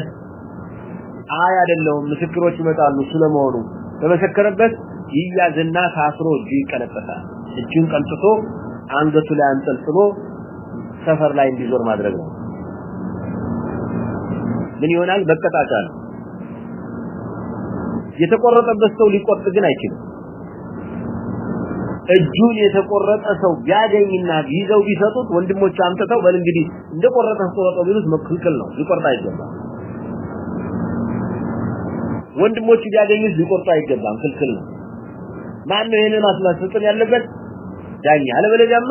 አይ አይደለም ምስክሮች ይመጣሉ ስለመሆኑ ተመሰከረበት ይያዝና ታስሮ ይቀለበታል እጁን ቀልጥቶ አንገቱ ላይ አንጠልጥሎ ሰፈር ላይ እንዲዞር ማድረግ ነው ምን ይሆናል በቀጣጫ ነው የተቆረጠበት ሰው ሊቆርጥ ግን አይችልም እጁን የተቆረጠ ሰው ያገኝና ይዘው ቢሰጡት ወንድሞች አንተተው በል እንግዲህ እንደቆረጠ ቆረጠ ቢሉት መክልክል ነው ሊቆርጥ አይገባም ወንድሞች ቢያገኙት ሊቆርጥ አይገባም ክልክል ነው ማን ነው ይሄንን አስላስ ያለበት ዳኛ አለበለዚያማ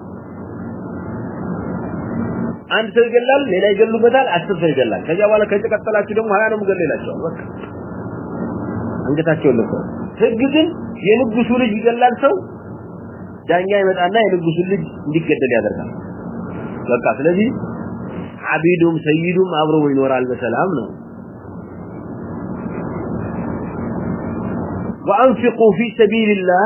አንድ ሰው ይገላል ሌላ ይገሉበታል አስር ሰው ይገላል ከዛ በኋላ ከተቀጠላችሁ ደግሞ ሀያ ነው ገለላችሁ አንገታቸው ልቆ ህግ ግን የንጉሱ ልጅ ይገላል ሰው ዳኛ ይመጣና የንጉሱ ልጅ እንዲገደል ያደርጋል በቃ ስለዚህ አቢዱም ሰይዱም አብሮ ይኖራል በሰላም ነው وانفقوا في سبيل الله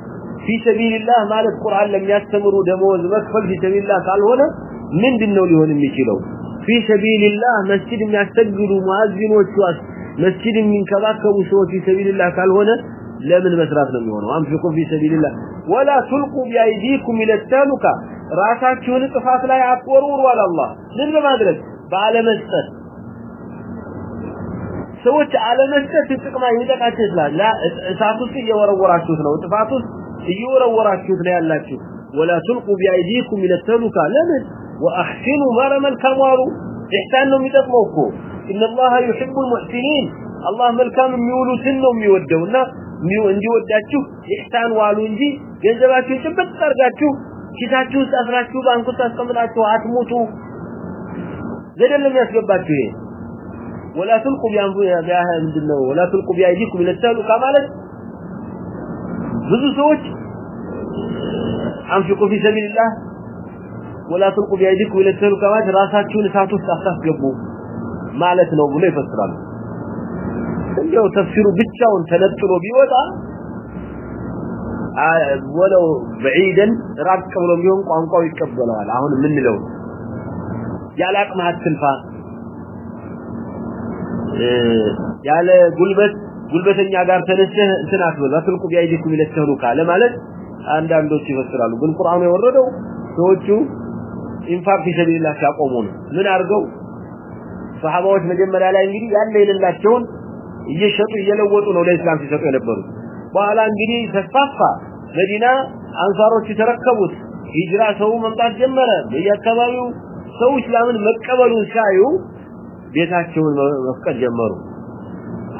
ፊ ሰቢል ላህ ማለት ቁርአን ለሚያስተምሩ ደሞዝ መክፈል ፊ ሰቢል ላህ ካልሆነ ምንድን ነው ሊሆን የሚችለው ፊ ሰቢል ላህ መስጂድ የሚያስተግዱ ሙአዚኖች ዋስ መስጂድ የሚንከባከቡ ሰዎች ፊ ሰቢል ላህ ካልሆነ ለምን መስራት ነው የሚሆነው አንፊቁ ፊ ሰቢል ላህ ወላ ቱልቁ ቢአይዲኩም ኢለተሉካ ራሳችሁን ጥፋት ላይ አትወርውሩ አላህ ምን በማድረግ ባለመስጠት ሰዎች አለመስጠት ጥቅማ ይጠቃቸው ይችላል እሳት ውስጥ እየወረወራችሁት ነው ጥፋት ውስጥ እየወረወራችሁ ነው ያላችሁ ወላ ትልቁ ቢአይዲኩም ለተሉካ ለምን ወአህሲኑ ማለመል ከማሩ ኢሕሳን ነው የሚጠቅመው እኮ ኢነላሀ ዩሕቡ ልሙሕሲኒን አላህ መልካም የሚውሉትን ነው የሚወደው እና እንዲወዳችሁ ኢሕሳን ዋሉ እንጂ ገንዘባችሁ ጭብቅ ጠርጋችሁ ኪሳችሁ ውስጥ አስራችሁ ባንክ ውስጥ አስቀምጣችሁ አትሞቱ ገደል የሚያስገባችሁ ይሄ ወላ ትልቁ ቢያንዙ ያ ምንድን ነው ወላ ትልቁ ቢአይዲኩም ለተሉካ ማለት ብዙ ሰዎች አንፍቁ ፊሰቢልላህ ወላ ተልቁ ቢአይዲኩ ወለተሉ ከማ ራሳችሁን እሳት ውስጥ አታስገቡ ማለት ነው ብሎ ይፈስራሉ እንዴው ተፍሲሩ ብቻውን ተነጥሎ ቢወጣ ወለው بعيدን ራቅ ብሎ ቢሆን ቋንቋው ይቀበለዋል አሁን ምን ነው ያላቅ ማህ ትልፋ ያለ ጉልበት ጉልበተኛ ጋር ተነስተህ እንትን አትበል አትልቁ ቢያይዲኩም ይለተሩ ካለ ማለት አንዳንዶች ይፈስራሉ ግን ቁርአኑ የወረደው ሰዎቹ ኢንፋክት ይሸልላ ሲያቆሙ ነው ምን አርገው ሰሃባዎች መጀመሪያ ላይ እንግዲህ ያለ ይልላቸውን እየሸጡ እየለወጡ ነው ለኢስላም ሲሰጡ የነበሩት በኋላ እንግዲህ ተስፋፋ መዲና አንሳሮች ተረከቡት ሂጅራ ሰው መምጣት ጀመረ በየአካባቢው ሰው ኢስላምን መቀበሉን ሲያዩ ቤታቸውን መፍቀድ ጀመሩ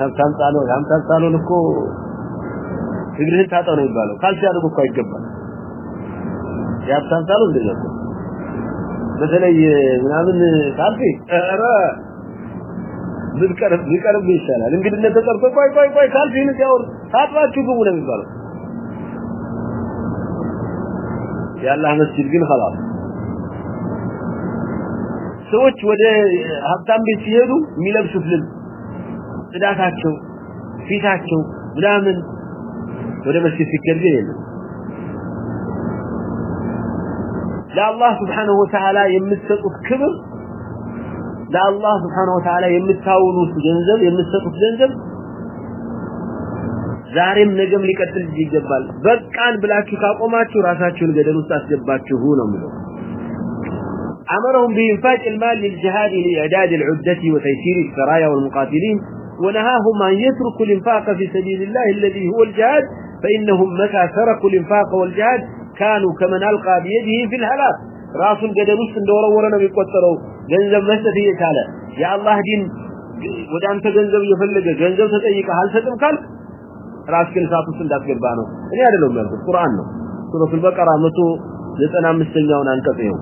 ሀብታም ጣለ ወይ ሀብታም ጣለ እኮ እግሬን ታጠው ነው የሚባለው ካልሲ አድርጎ እኮ አይገባም የሀብታም ጣለ እንደ ነው በተለይ ምናምን ካልሲ ኧረ ምንቀርብ ምንቀርብ ይሻላል እንግድነት ተጠርቶ ቆይ ቆይ ቆይ ካልሲን ሲያወር ታጥባችሁ ግቡ ነው የሚባለው የአላህ መስጊድ ግን ኸላስ ሰዎች ወደ ሀብታም ቤት ሲሄዱ የሚለብሱት ልብስ ጽዳታቸው ፊታቸው ምናምን ወደ መስጊድ ሲገል ግን የለም ለአላህ ስብሓንሁ ወተዓላ የምትሰጡት ክብር ለአላህ ስብሓንሁ ወተዓላ የምታውኑት ገንዘብ የምትሰጡት ገንዘብ ዛሬም ነገም ሊቀጥል ይገባል በቃን ብላችሁ ካቆማችሁ ራሳችሁን ገደል ውስጥ አስገባችሁ ነው የሚለው أمرهم بإنفاق المال للجهاد لإعداد العدة وتيسير السرايا والمقاتلين ونهاهم أن يتركوا الإنفاق في سبيل الله الذي هو الجهاد فإنهم متى تركوا الإنفاق والجهاد كانوا كمن ألقى بيده في الهلاك راس قدروس دورا ورنا بيكوثروا جنزب مست في إتالة يا الله دين ودعم تجنزب يفلق جنزب تتأيك هل ستم قال راس كل ساتو سندات قربانه يعني هذا لهم يقول القرآن سورة البقرة متو لتنام مستنجاون أنت فيهم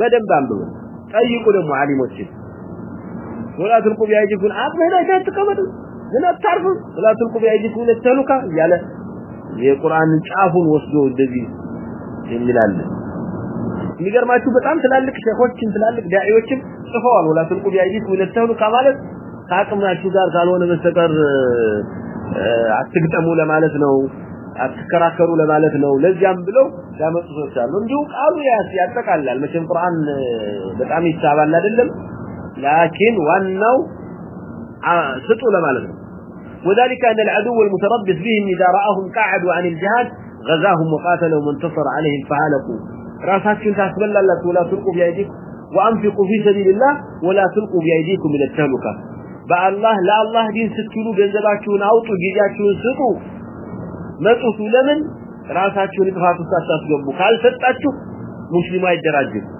بدم بام بلو أيكو لهم معلم وشيك ولا تلقوا بأيديكم عظمة لا تتقبلوا هنا تعرفوا ولا تلقوا بأيديكم للتهلكة يالا هي القرآن شعف وسجوه الدبي جميل الله نقر ما تشوف بطعم تلالك شيخوتشم تلالك داعيوتشم صفوان ولا تلقوا بأيديكم للتهلكة مالك ساكم ناشو دار قالوا انا مستقر عتقتموا لمالتنا عتكراكروا لمالتنا لزيان بلو لا مصر سوشال من جوك قالوا يا سيادتك على المشين القرآن بطعم يستعبان لا دلم لكن وانو ستوا لما لهم وذلك أن العدو المتربس بهم إذا رأهم قاعدوا عن الجهاد غزاهم وقاتلوا منتصر عليهم فهلكوا رأسات كنت أسبب الله لك ولا تلقوا بأيديكم وأنفقوا في سبيل الله ولا تلقوا بأيديكم من التهلكة بأى الله لا الله دين ستكونوا بأنزباكونا أوتوا جيجاكونا ستوا ما تقولوا لمن رأسات كنت أسبب الله لك ومسلمين يدراجون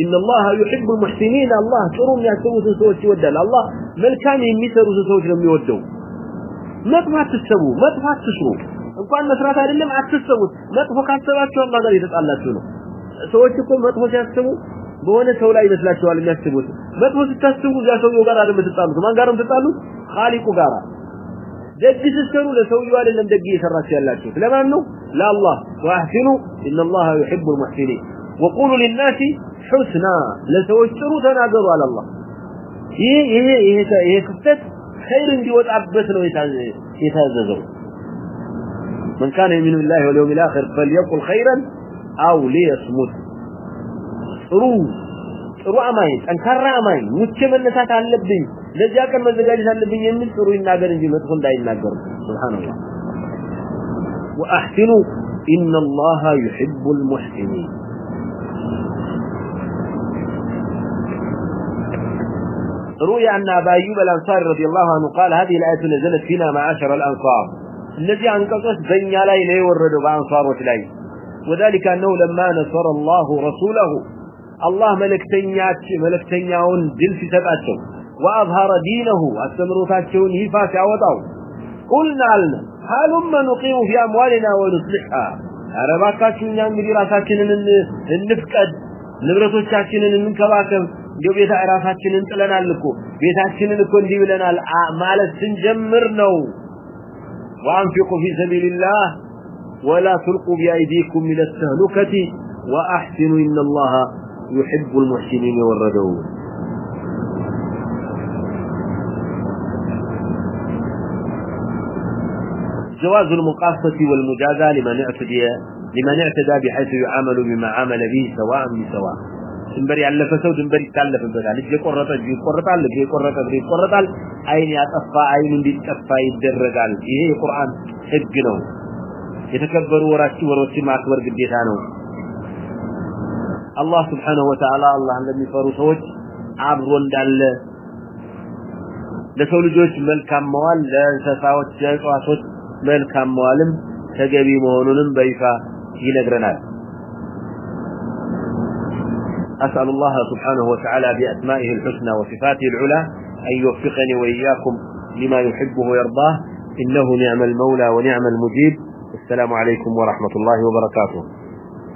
ان الله يحب المحسنين الله ترون يا سوت سوت ود الله مل كان يمسر سوت سوت لم يودوا ما ما تسبوا ما ما تسرو انكم مسرات عندنا ما تسبوا ما فوق حساباتكم الله غير يتصالحوا سوتكم ما تسبوا تسبوا بون سو لا يتصالحوا اللي يسبوا ما تسبوا يا سوت يغار عدم يتصالحوا ما غارم يتصالحوا خالق غارا ذلك يسروا لا سو يوال لم دقي يسرع شيء الله لا الله واحسنوا ان الله يحب المحسنين وقولوا للناس حسنا لا تؤثروا تناغوا على الله ايه ايه ايه ايه كفت خير دي وطابت لو من كان يؤمن الله واليوم الاخر فليقل خيرا او ليصمت رو رو اماين انكر اماين مش من نسات الله بي لذا كان مزجاج الله بي يمين رو يناغر سبحان الله واحسنوا ان الله يحب المحسنين روي أن أبا أيوب الأنصار رضي الله عنه قال هذه الآية نزلت فينا معاشر الأنصار الذي أنقصت بين يالي ليه والرد بأنصار وتلعي وذلك أنه لما نصر الله رسوله الله ملك تنيات ملك تنياون دل في سبأته وأظهر دينه أستمرفاته نهفاته وضعه قلنا علنا هل أم نقيم في أموالنا ونصلحها أرباكاتنا من دراساتنا من النفكد نبرتوشاتنا من كباكب እንዲያው ቤታ እራሳችንን ጥለናል እኮ ቤታችንን እኮ እንዲህ ብለናል ማለት ስንጀምር ነው وانفقوا في سبيل الله ولا تلقوا بأيديكم من التهلكة وأحسنوا إن الله يحب المحسنين والردون جواز المقاصة والمجازة لمن اعتدى, لمن اعتدى بحيث يعامل بما عمل به سواء بسواء ድንበር ያለፈ ሰው ድንበር ይታለፍበታል እጅ የቆረጠ እጅ ይቆረጣል እግር የቆረጠ እግር ይቆረጣል አይን ያጠፋ አይን እንዲጠፋ ይደረጋል ይሄ የቁርአን ህግ ነው የተከበሩ ወራችን ወሮችን ማክበር ግዴታ ነው አላህ Subhanahu Wa Ta'ala አላህን ለሚፈሩ ሰዎች አብሮ እንዳለ ለሰው ልጆች መልካም መዋል ለእንስሳዎች ለእጽዋቶች መልካም መዋልም ተገቢ መሆኑንም በይፋ ይነግረናል። أسأل الله سبحانه وتعالى بأسمائه الحسنى وصفاته العلى أن يوفقني وإياكم لما يحبه ويرضاه إنه نعم المولى ونعم المجيب السلام عليكم ورحمة الله وبركاته